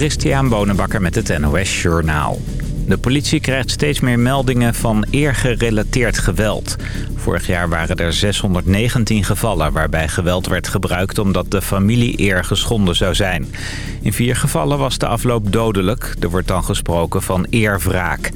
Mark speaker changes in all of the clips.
Speaker 1: Christian Bonenbakker met het NOS Journaal. De politie krijgt steeds meer meldingen van eergerelateerd geweld. Vorig jaar waren er 619 gevallen waarbij geweld werd gebruikt omdat de familie-eer geschonden zou zijn. In vier gevallen was de afloop dodelijk. Er wordt dan gesproken van eerwraak.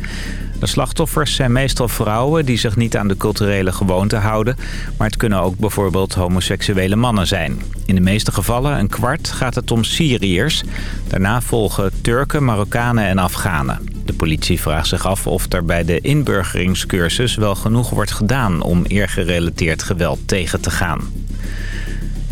Speaker 1: De slachtoffers zijn meestal vrouwen die zich niet aan de culturele gewoonten houden. Maar het kunnen ook bijvoorbeeld homoseksuele mannen zijn. In de meeste gevallen, een kwart, gaat het om Syriërs. Daarna volgen Turken, Marokkanen en Afghanen. De politie vraagt zich af of er bij de inburgeringscursus wel genoeg wordt gedaan om eergerelateerd geweld tegen te gaan.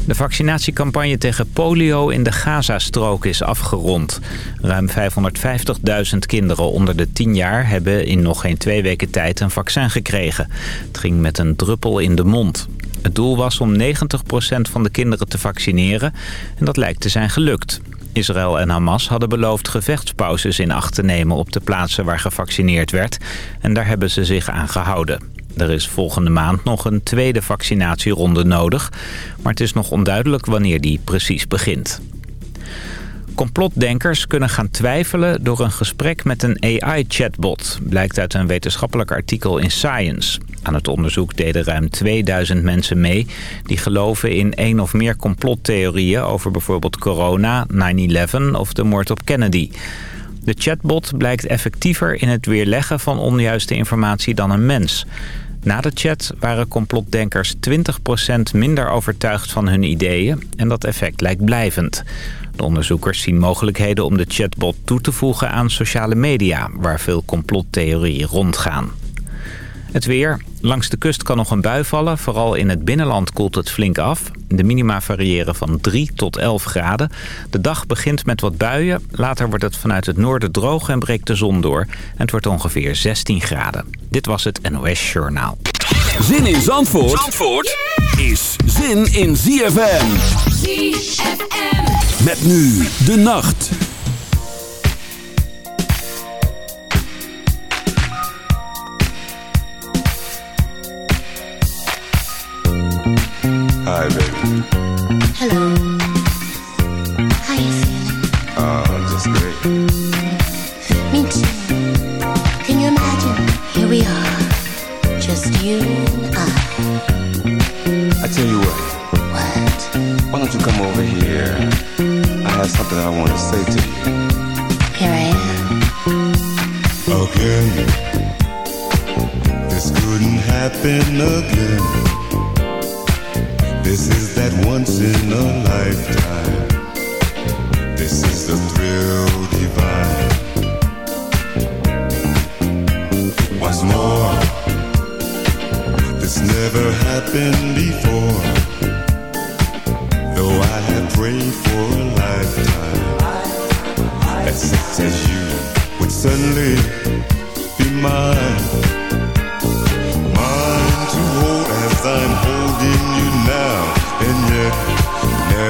Speaker 1: De vaccinatiecampagne tegen polio in de Gazastrook is afgerond. Ruim 550.000 kinderen onder de 10 jaar hebben in nog geen twee weken tijd een vaccin gekregen. Het ging met een druppel in de mond. Het doel was om 90% van de kinderen te vaccineren en dat lijkt te zijn gelukt. Israël en Hamas hadden beloofd gevechtspauzes in acht te nemen op de plaatsen waar gevaccineerd werd. En daar hebben ze zich aan gehouden. Er is volgende maand nog een tweede vaccinatieronde nodig. Maar het is nog onduidelijk wanneer die precies begint. Complotdenkers kunnen gaan twijfelen door een gesprek met een AI-chatbot. Blijkt uit een wetenschappelijk artikel in Science. Aan het onderzoek deden ruim 2000 mensen mee... die geloven in één of meer complottheorieën over bijvoorbeeld corona, 9-11 of de moord op Kennedy. De chatbot blijkt effectiever in het weerleggen van onjuiste informatie dan een mens. Na de chat waren complotdenkers 20% minder overtuigd van hun ideeën en dat effect lijkt blijvend. De onderzoekers zien mogelijkheden om de chatbot toe te voegen aan sociale media... waar veel complottheorieën rondgaan. Het weer. Langs de kust kan nog een bui vallen. Vooral in het binnenland koelt het flink af. De minima variëren van 3 tot 11 graden. De dag begint met wat buien. Later wordt het vanuit het noorden droog en breekt de zon door. En het wordt ongeveer 16 graden. Dit was het NOS Journaal.
Speaker 2: Zin in Zandvoort, Zandvoort is zin in ZFM. ZFM. Met nu de nacht.
Speaker 3: Hi, baby.
Speaker 4: Hello. How you feeling?
Speaker 3: Oh, just great.
Speaker 4: Me too. Can you imagine? Here we are, just you and I.
Speaker 3: I tell you what,
Speaker 4: What?
Speaker 3: why don't you come over here? I have something I want to say to you.
Speaker 4: Here I am.
Speaker 3: Again. This couldn't happen again. This is that once in a lifetime. This is the thrill divine. What's more, this never happened before. Though I had prayed for a lifetime that such as you would suddenly be mine. Mine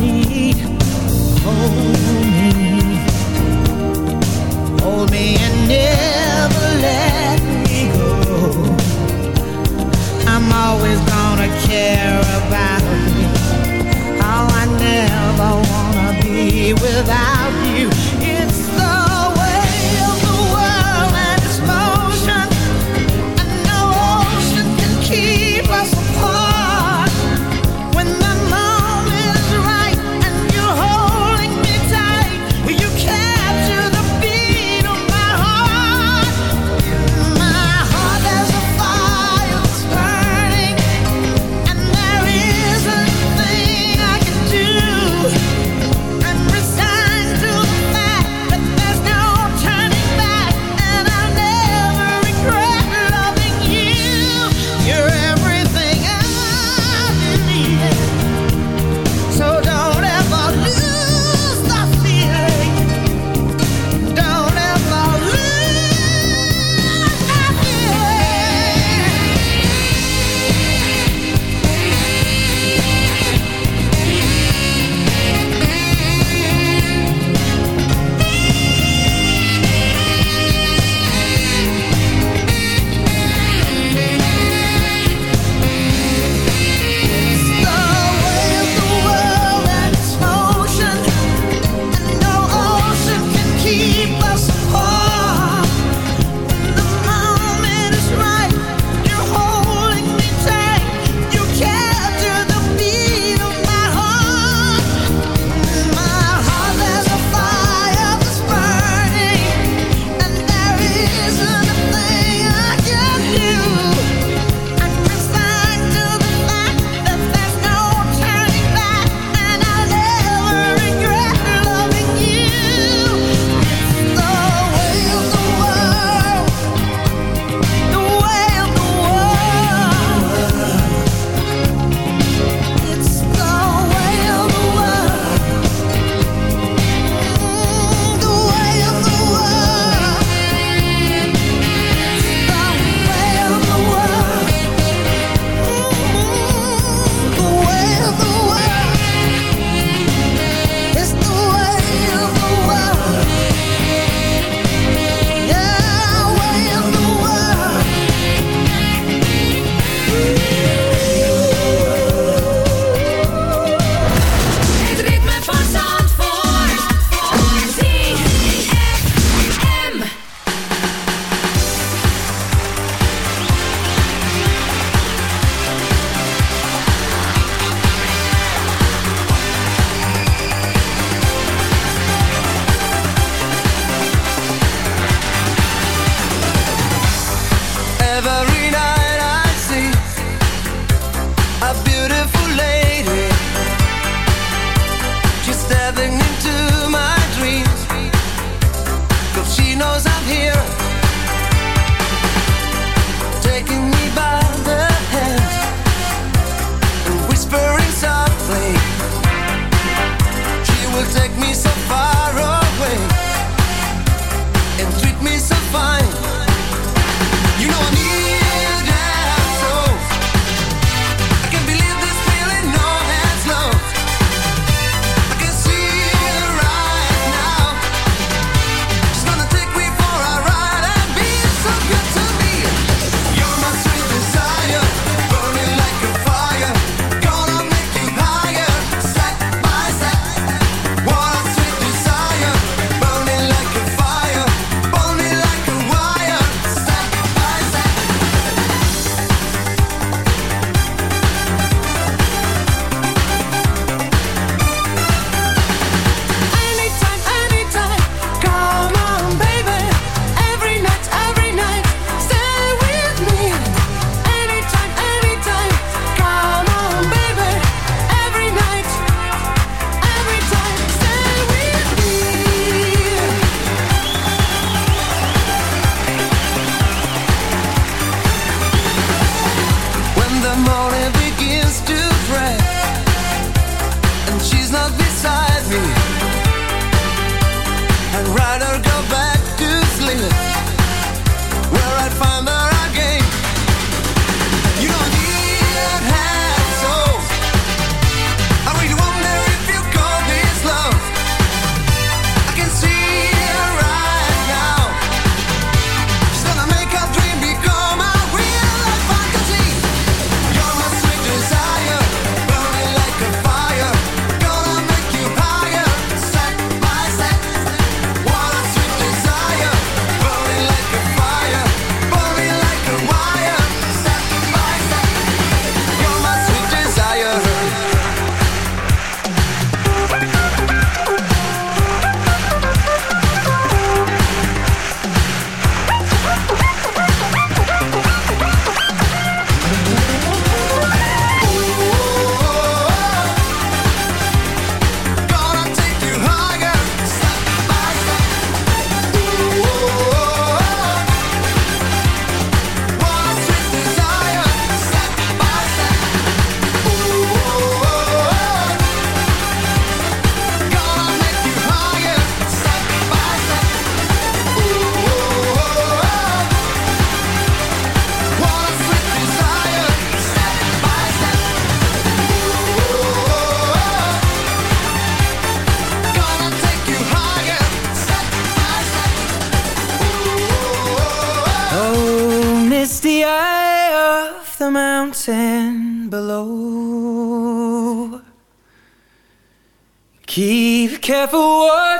Speaker 5: hold me, hold me and never let me go. I'm always gonna care about you. Oh, I never wanna be without you.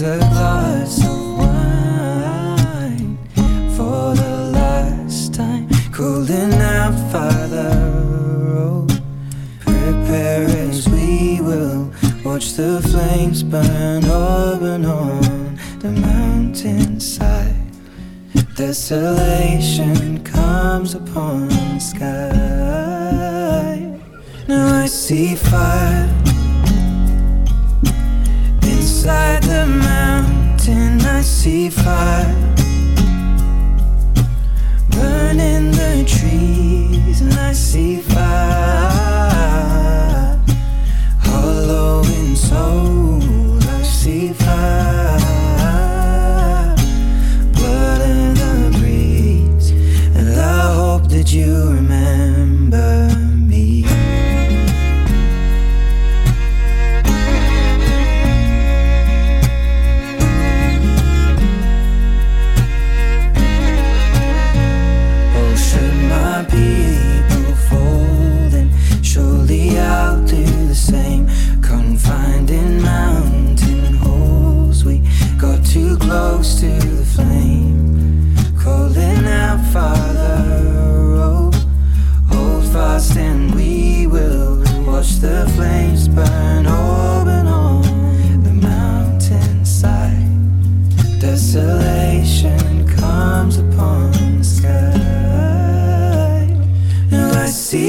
Speaker 6: a glass of wine for the last time. Cooling out by the road. Oh, Prepare as we will watch the flames burn up and on the mountainside. Desolation comes upon the sky. Now I see fire inside the see fire burning the trees, and I see.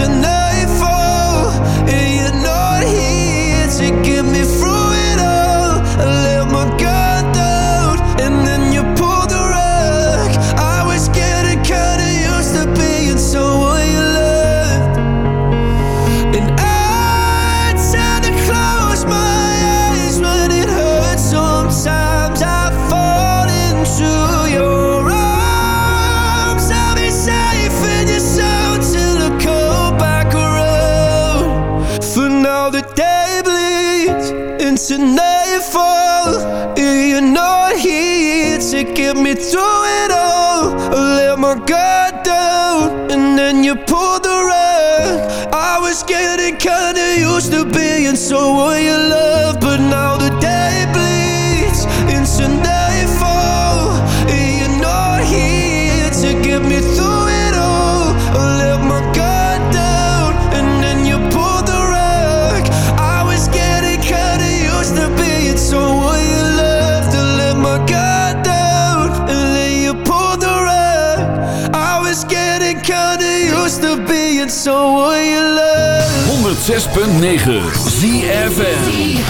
Speaker 7: into someone you
Speaker 8: 106.9 ZFN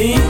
Speaker 2: sim.